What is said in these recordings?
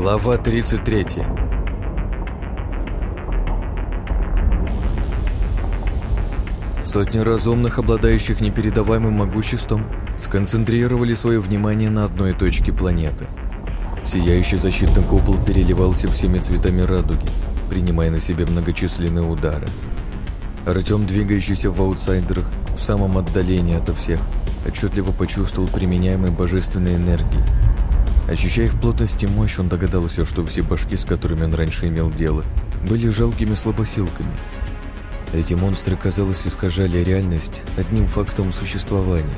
Глава 33 Сотни разумных, обладающих непередаваемым могуществом, сконцентрировали свое внимание на одной точке планеты. Сияющий защитный купол переливался всеми цветами радуги, принимая на себя многочисленные удары. Артем, двигающийся в аутсайдерах, в самом отдалении ото всех, отчетливо почувствовал применяемой божественной энергии. Ощущая их плотность и мощь, он догадался, что все башки, с которыми он раньше имел дело, были жалкими слабосилками – эти монстры, казалось, искажали реальность одним фактом существования.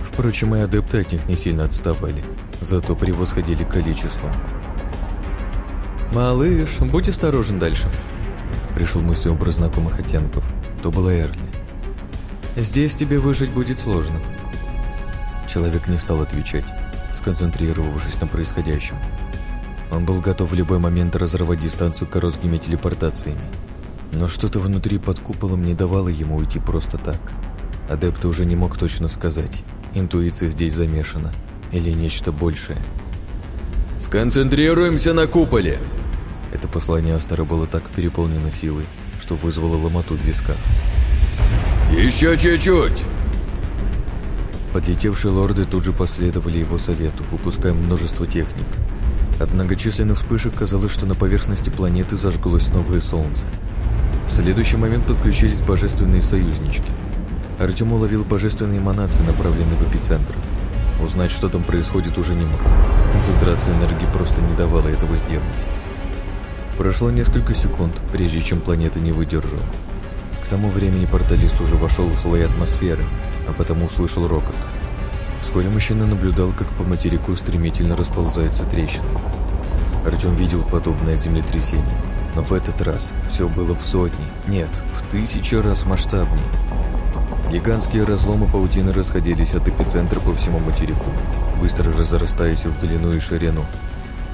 Впрочем, и адепты от них не сильно отставали, зато превосходили количеством. «Малыш, будь осторожен дальше», — пришел мысль образ знакомых оттенков. То была Эрли. «Здесь тебе выжить будет сложно». Человек не стал отвечать, сконцентрировавшись на происходящем. Он был готов в любой момент разорвать дистанцию короткими телепортациями. Но что-то внутри под куполом не давало ему уйти просто так. Адепт уже не мог точно сказать, интуиция здесь замешана или нечто большее. «Сконцентрируемся на куполе!» Это послание Астера было так переполнено силой, что вызвало ломоту в висках. «Еще чуть-чуть!» Подлетевшие лорды тут же последовали его совету, выпуская множество техник. От многочисленных вспышек казалось, что на поверхности планеты зажглось новое солнце – в следующий момент подключились божественные союзнички. Артем уловил божественные эманации, направленные в эпицентр. Узнать, что там происходит, уже не мог. Концентрация энергии просто не давала этого сделать. Прошло несколько секунд, прежде чем планета не выдержала. Тому времени порталист уже вошел в слои атмосферы, а потому услышал рокот. Вскоре мужчина наблюдал, как по материку стремительно расползаются трещины. Артем видел подобное землетрясение. Но в этот раз все было в сотни, нет, в тысячи раз масштабнее. Гигантские разломы паутины расходились от эпицентра по всему материку, быстро разрастаясь в длину и ширину.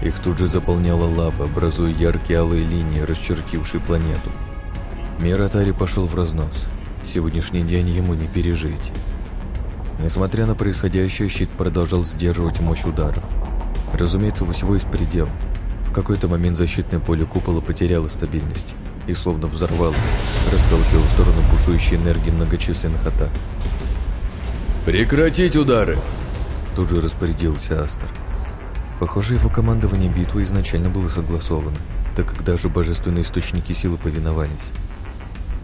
Их тут же заполняла лава, образуя яркие алые линии, расчертившие планету. Мир Атари пошел в разнос. Сегодняшний день ему не пережить. Несмотря на происходящее, щит продолжал сдерживать мощь ударов. Разумеется, всего из предела какой-то момент защитное поле купола потеряло стабильность и словно взорвалось, расталкивая в сторону бушующей энергии многочисленных атак. «Прекратить удары!» Тут же распорядился Астер. Похоже, его командование битвы изначально было согласовано, так как даже божественные источники силы повиновались.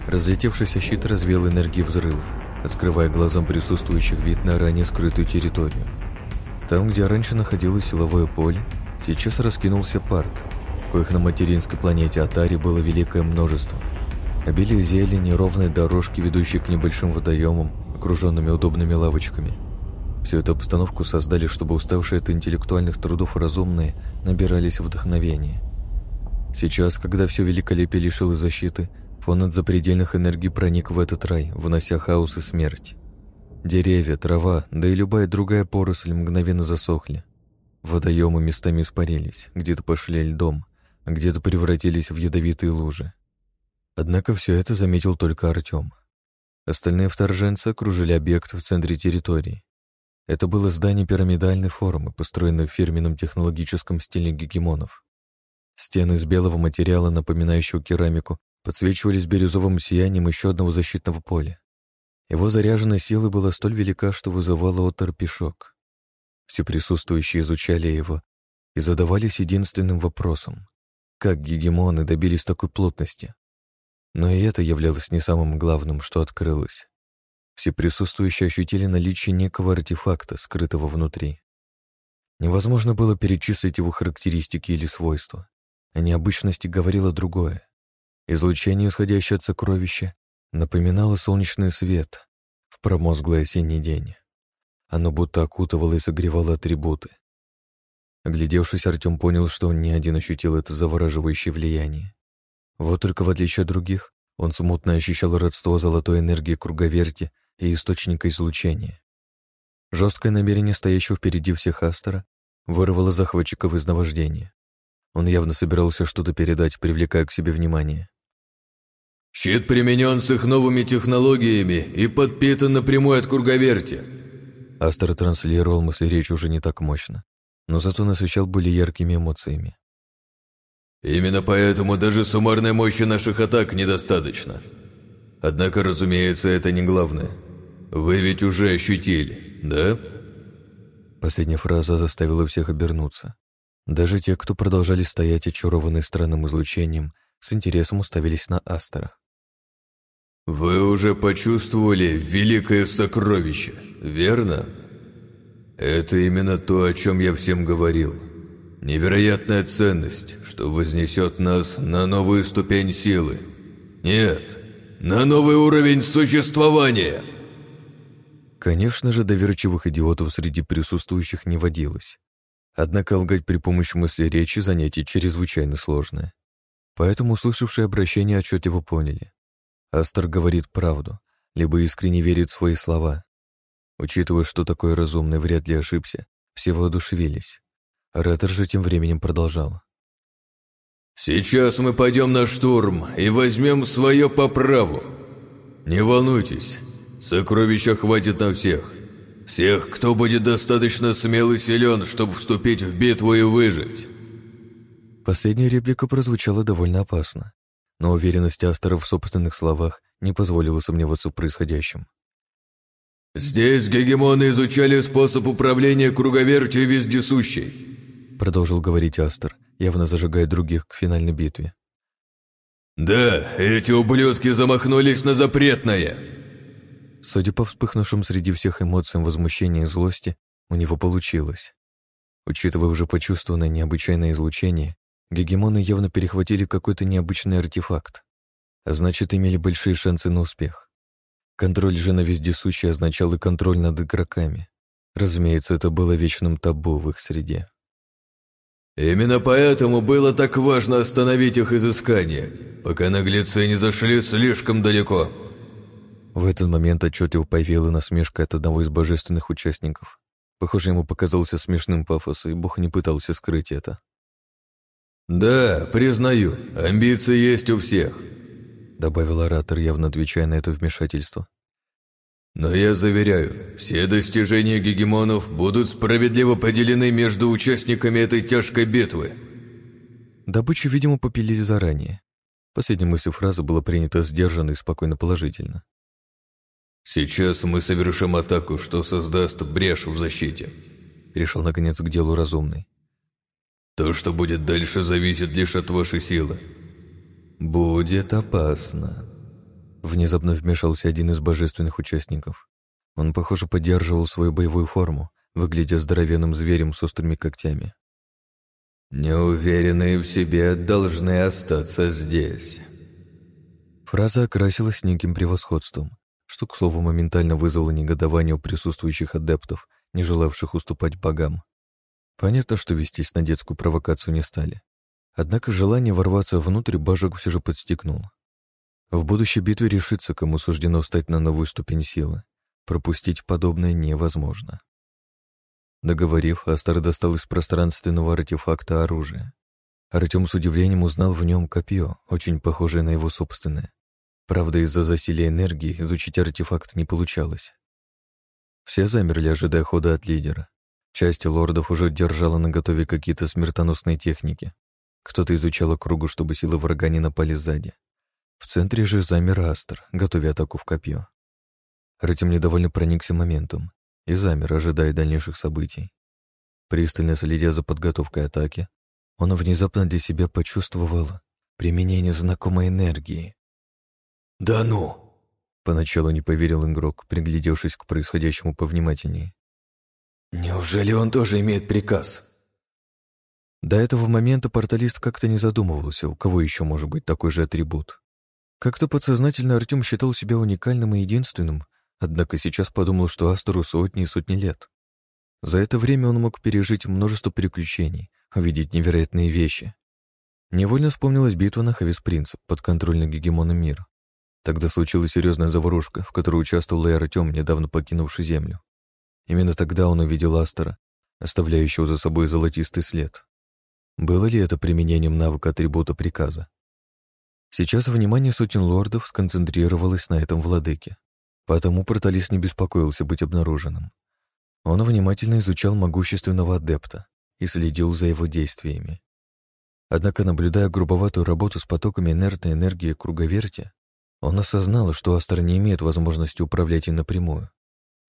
Разлетевшийся щит развеял энергии взрывов, открывая глазам присутствующих вид на ранее скрытую территорию. Там, где раньше находилось силовое поле, Сейчас раскинулся парк, коих на материнской планете Атари было великое множество. Обилие зелени, ровные дорожки, ведущие к небольшим водоемам, окруженными удобными лавочками. Всю эту обстановку создали, чтобы уставшие от интеллектуальных трудов разумные набирались вдохновения. Сейчас, когда все великолепие лишило защиты, фон от запредельных энергий проник в этот рай, внося хаос и смерть. Деревья, трава, да и любая другая поросль мгновенно засохли. Водоемы местами испарились, где-то пошли льдом, где-то превратились в ядовитые лужи. Однако все это заметил только Артем. Остальные вторженцы окружили объект в центре территории. Это было здание пирамидальной формы, построенное в фирменном технологическом стиле гегемонов. Стены из белого материала, напоминающего керамику, подсвечивались бирюзовым сиянием еще одного защитного поля. Его заряженная сила была столь велика, что вызывала оторпешок. Все присутствующие изучали его и задавались единственным вопросом. Как гегемоны добились такой плотности? Но и это являлось не самым главным, что открылось. Все присутствующие ощутили наличие некого артефакта, скрытого внутри. Невозможно было перечислить его характеристики или свойства. О необычности говорило другое. Излучение, исходящее от сокровища, напоминало солнечный свет в промозглый осенний день. Оно будто окутывало и согревало атрибуты. Оглядевшись, Артем понял, что он не один ощутил это завораживающее влияние. Вот только в отличие от других, он смутно ощущал родство золотой энергии круговерти и источника излучения. Жесткое намерение стоящего впереди всех Астера вырвало захватчиков из наваждения. Он явно собирался что-то передать, привлекая к себе внимание. «Щит применен с их новыми технологиями и подпитан напрямую от круговерти», Астер транслировал мысли речь уже не так мощно, но зато насыщал более яркими эмоциями. Именно поэтому даже суммарной мощи наших атак недостаточно. Однако, разумеется, это не главное. Вы ведь уже ощутили, да?» Последняя фраза заставила всех обернуться. Даже те, кто продолжали стоять очарованные странным излучением, с интересом уставились на Астера. «Вы уже почувствовали великое сокровище, верно? Это именно то, о чем я всем говорил. Невероятная ценность, что вознесет нас на новую ступень силы. Нет, на новый уровень существования!» Конечно же, доверчивых идиотов среди присутствующих не водилось. Однако лгать при помощи мысли речи занятие чрезвычайно сложное. Поэтому услышавшие обращение отчетливо поняли. Астер говорит правду, либо искренне верит в свои слова. Учитывая, что такой разумный вряд ли ошибся, все воодушевились. Ретер же тем временем продолжал. «Сейчас мы пойдем на штурм и возьмем свое по праву. Не волнуйтесь, сокровища хватит на всех. Всех, кто будет достаточно смел и силен, чтобы вступить в битву и выжить». Последняя реплика прозвучала довольно опасно, но уверенность Астера в собственных словах не позволила сомневаться в происходящем. «Здесь гегемоны изучали способ управления круговертью вездесущей», продолжил говорить Астер, явно зажигая других к финальной битве. «Да, эти ублюдки замахнулись на запретное!» Судя по вспыхнувшим среди всех эмоциям возмущения и злости, у него получилось. Учитывая уже почувствованное необычайное излучение, Гегемоны явно перехватили какой-то необычный артефакт, а значит, имели большие шансы на успех. Контроль же на вездесущий означал и контроль над игроками. Разумеется, это было вечным табу в их среде. «Именно поэтому было так важно остановить их изыскание, пока наглецы не зашли слишком далеко». В этот момент отчетливо появила насмешка от одного из божественных участников. Похоже, ему показался смешным пафос, и Бог не пытался скрыть это. «Да, признаю, амбиции есть у всех», — добавил оратор, явно отвечая на это вмешательство. «Но я заверяю, все достижения гегемонов будут справедливо поделены между участниками этой тяжкой битвы». Добычу, видимо, попилили заранее. Последняя мысль фразы была принята сдержанно и спокойно положительно. «Сейчас мы совершим атаку, что создаст брешь в защите», — перешел, наконец, к делу разумный. То, что будет дальше, зависит лишь от вашей силы. Будет опасно. Внезапно вмешался один из божественных участников. Он, похоже, поддерживал свою боевую форму, выглядя здоровенным зверем с острыми когтями. «Неуверенные в себе должны остаться здесь». Фраза окрасилась неким превосходством, что, к слову, моментально вызвало негодование у присутствующих адептов, не желавших уступать богам. Понятно, что вестись на детскую провокацию не стали. Однако желание ворваться внутрь божок все же подстегнул. В будущей битве решится, кому суждено встать на новую ступень силы. Пропустить подобное невозможно. Договорив, Астар достал из пространственного артефакта оружие. Артем с удивлением узнал в нем копье, очень похожее на его собственное. Правда, из-за засилия энергии изучить артефакт не получалось. Все замерли, ожидая хода от лидера. Часть лордов уже держала наготове какие-то смертоносные техники. Кто-то изучал округу, чтобы силы врага не напали сзади. В центре же замер Астер, готовя атаку в копье. Артем недовольно проникся моментом и замер, ожидая дальнейших событий. Пристально следя за подготовкой атаки, он внезапно для себя почувствовал применение знакомой энергии. «Да ну!» Поначалу не поверил игрок, приглядевшись к происходящему повнимательнее. Неужели он тоже имеет приказ? До этого момента порталист как-то не задумывался, у кого еще может быть такой же атрибут. Как-то подсознательно Артем считал себя уникальным и единственным, однако сейчас подумал, что Астору сотни и сотни лет. За это время он мог пережить множество приключений, увидеть невероятные вещи. Невольно вспомнилась битва на Хавис-Принцип под контролем гегемона мира. Тогда случилась серьезная заварушка, в которой участвовал и Артем, недавно покинувший Землю. Именно тогда он увидел Астера, оставляющего за собой золотистый след. Было ли это применением навыка атрибута приказа? Сейчас внимание сотен лордов сконцентрировалось на этом владыке, потому порталист не беспокоился быть обнаруженным. Он внимательно изучал могущественного адепта и следил за его действиями. Однако, наблюдая грубоватую работу с потоками инертной энергии круговерти, он осознал, что Астер не имеет возможности управлять им напрямую.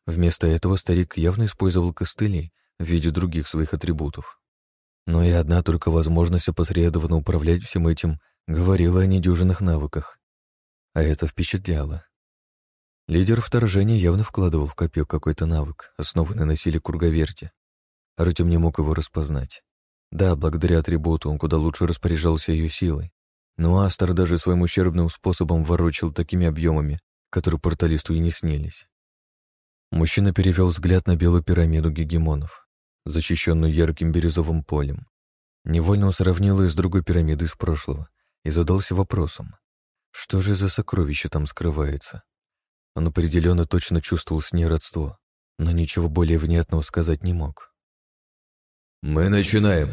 Вместо этого старик явно использовал костыли в виде других своих атрибутов. Но и одна только возможность опосредованно управлять всем этим говорила о недюжинных навыках. А это впечатляло. Лидер вторжения явно вкладывал в копье какой-то навык, основанный на силе круговерти. Артем не мог его распознать. Да, благодаря атрибуту он куда лучше распоряжался ее силой. Но Астер даже своим ущербным способом ворочил такими объемами, которые порталисту и не снились. Мужчина перевел взгляд на белую пирамиду гегемонов, защищенную ярким бирюзовым полем. Невольно он сравнил ее с другой пирамидой из прошлого и задался вопросом, что же за сокровище там скрывается? Он определенно точно чувствовал с ней родство, но ничего более внятного сказать не мог. «Мы начинаем!»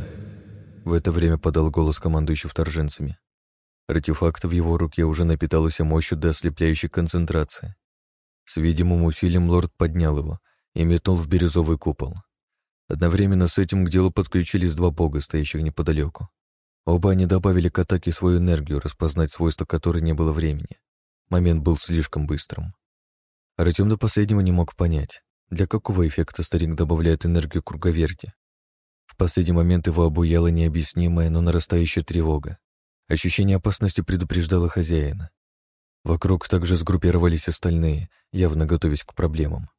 В это время подал голос командующий вторженцами. Артефакт в его руке уже напитался мощью до ослепляющей концентрации. С видимым усилием лорд поднял его и метнул в бирюзовый купол. Одновременно с этим к делу подключились два бога, стоящих неподалеку. Оба они добавили к атаке свою энергию, распознать свойства которой не было времени. Момент был слишком быстрым. Артем до последнего не мог понять, для какого эффекта старик добавляет энергию круговерти. В последний момент его обуяла необъяснимая, но нарастающая тревога. Ощущение опасности предупреждало хозяина. Вокруг также сгруппировались остальные, явно готовясь к проблемам.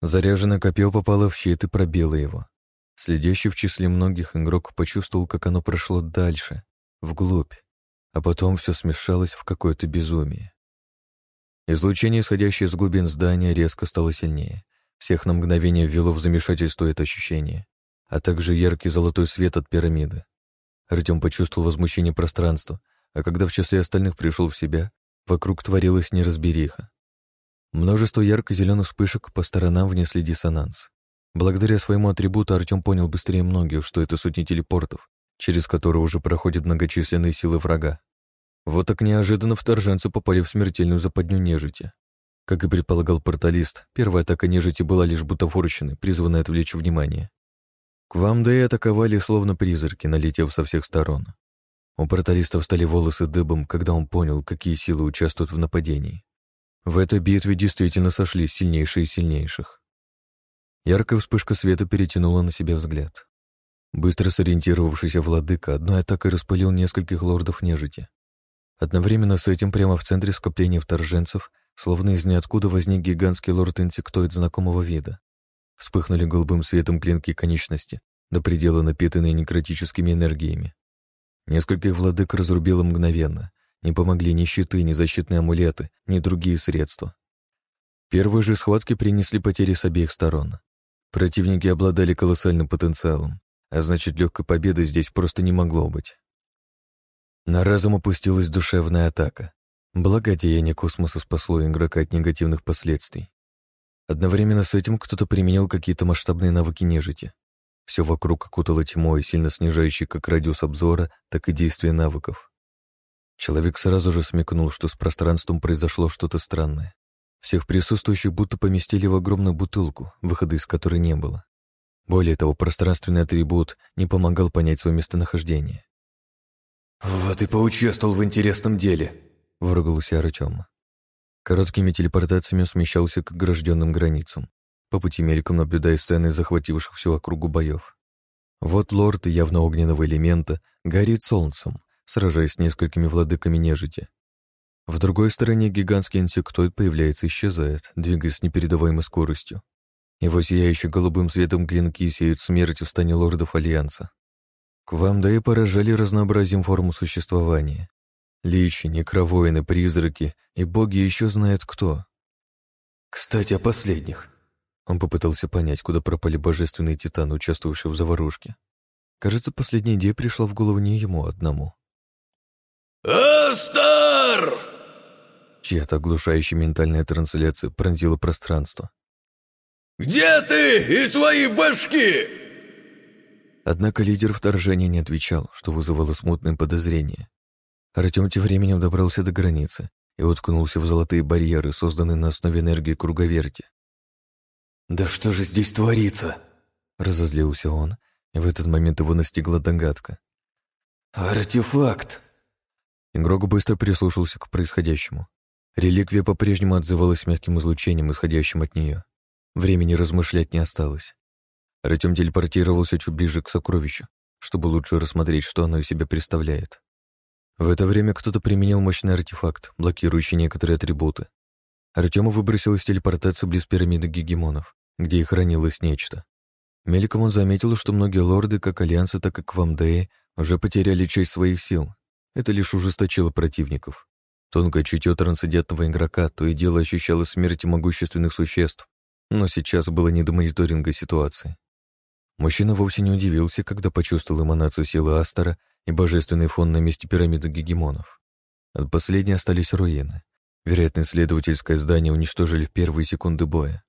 Заряженное копье попало в щит и пробило его. Следящий в числе многих игрок почувствовал, как оно прошло дальше, вглубь, а потом все смешалось в какое-то безумие. Излучение, исходящее из глубин здания, резко стало сильнее. Всех на мгновение ввело в замешательство это ощущение а также яркий золотой свет от пирамиды. Артем почувствовал возмущение пространства, а когда в числе остальных пришел в себя, вокруг творилась неразбериха. Множество ярко-зеленых вспышек по сторонам внесли диссонанс. Благодаря своему атрибуту Артем понял быстрее многих, что это сотни телепортов, через которые уже проходят многочисленные силы врага. Вот так неожиданно вторженцы попали в смертельную западню нежити. Как и предполагал порталист, первая атака нежити была лишь бутафорщиной, призванной отвлечь внимание. К вам да и атаковали словно призраки, налетев со всех сторон. У порталистов стали волосы дыбом, когда он понял, какие силы участвуют в нападении. В этой битве действительно сошлись сильнейшие сильнейших. Яркая вспышка света перетянула на себя взгляд. Быстро сориентировавшийся владыка одной атакой распылил нескольких лордов нежити. Одновременно с этим прямо в центре скопления вторженцев, словно из ниоткуда возник гигантский лорд-инсектоид знакомого вида. Вспыхнули голубым светом клинки конечности, до предела напитанные некротическими энергиями. Нескольких владык разрубило мгновенно. Не помогли ни щиты, ни защитные амулеты, ни другие средства. Первые же схватки принесли потери с обеих сторон. Противники обладали колоссальным потенциалом, а значит, легкой победы здесь просто не могло быть. На разум опустилась душевная атака. Благодеяние космоса спасло игрока от негативных последствий. Одновременно с этим кто-то применил какие-то масштабные навыки нежити. Все вокруг окутало тьмой, сильно снижающей как радиус обзора, так и действие навыков. Человек сразу же смекнул, что с пространством произошло что-то странное. Всех присутствующих будто поместили в огромную бутылку, выхода из которой не было. Более того, пространственный атрибут не помогал понять свое местонахождение. «Вот и поучаствовал в интересном деле», — выругался Артем. Короткими телепортациями смещался к огражденным границам, по пути мельком наблюдая сцены захвативших всю округу боев. Вот лорд явно огненного элемента горит солнцем, сражаясь с несколькими владыками нежити. В другой стороне гигантский инсектоид появляется и исчезает, двигаясь с непередаваемой скоростью. Его сияющие голубым светом клинки сеют смерть в стане лордов Альянса. К вам да и поражали разнообразием форму существования. Личи, некровоины, призраки и боги еще знают кто. Кстати, о последних. Он попытался понять, куда пропали божественные титаны, участвовавшие в заварушке. Кажется, последняя идея пришла в голову не ему одному. «Астар!» Чья-то оглушающая ментальная трансляция пронзила пространство. «Где ты и твои башки?» Однако лидер вторжения не отвечал, что вызывало смутное подозрение. Артем тем временем добрался до границы и уткнулся в золотые барьеры, созданные на основе энергии круговерти. «Да что же здесь творится?» Разозлился он, и в этот момент его настигла догадка. «Артефакт!» Игрок быстро прислушался к происходящему. Реликвия по-прежнему отзывалась мягким излучением, исходящим от нее. Времени размышлять не осталось. Артем телепортировался чуть ближе к сокровищу, чтобы лучше рассмотреть, что оно из себя представляет. В это время кто-то применил мощный артефакт, блокирующий некоторые атрибуты. Артема выбросил из телепортации близ пирамиды гегемонов, где и хранилось нечто. Мельком он заметил, что многие лорды, как Альянса, так и Квамдеи, уже потеряли часть своих сил. Это лишь ужесточило противников. Тонкое чутье трансцендентного игрока то и дело ощущало смерти могущественных существ, но сейчас было не до мониторинга ситуации. Мужчина вовсе не удивился, когда почувствовал эманацию силы Астера и божественный фон на месте пирамиды гегемонов. От последней остались руины. Вероятно, исследовательское здание уничтожили в первые секунды боя.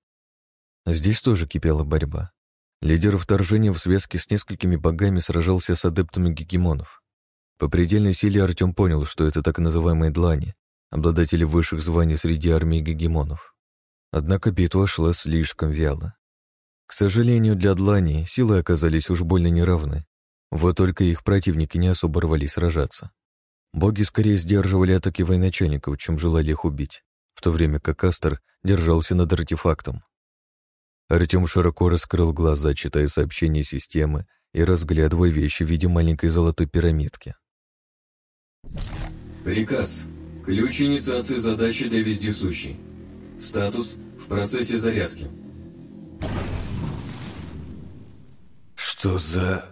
Здесь тоже кипела борьба. Лидер вторжения в связке с несколькими богами сражался с адептами гегемонов. По предельной силе Артем понял, что это так называемые длани, обладатели высших званий среди армии гегемонов. Однако битва шла слишком вяло. К сожалению, для длани силы оказались уж больно неравны. Вот только их противники не особо рвались сражаться. Боги скорее сдерживали атаки военачальников, чем желали их убить, в то время как Астер держался над артефактом. Артем широко раскрыл глаза, читая сообщения системы и разглядывая вещи в виде маленькой золотой пирамидки. Приказ. Ключ инициации задачи для вездесущей. Статус в процессе зарядки. Что за...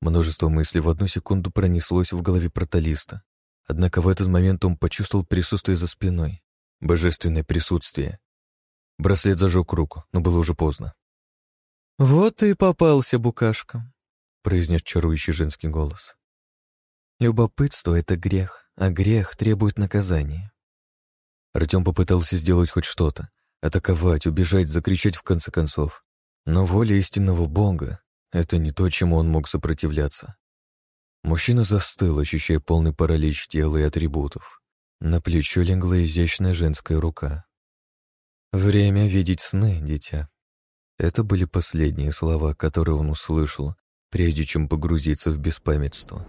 Множество мыслей в одну секунду пронеслось в голове проталиста. Однако в этот момент он почувствовал присутствие за спиной. Божественное присутствие. Браслет зажег руку, но было уже поздно. «Вот и попался, букашка», — произнес чарующий женский голос. «Любопытство — это грех, а грех требует наказания». Артем попытался сделать хоть что-то, атаковать, убежать, закричать в конце концов. Но воля истинного Бога — это не то, чему он мог сопротивляться. Мужчина застыл, ощущая полный паралич тела и атрибутов. На плечо легла изящная женская рука. «Время видеть сны, дитя». Это были последние слова, которые он услышал, прежде чем погрузиться в беспамятство.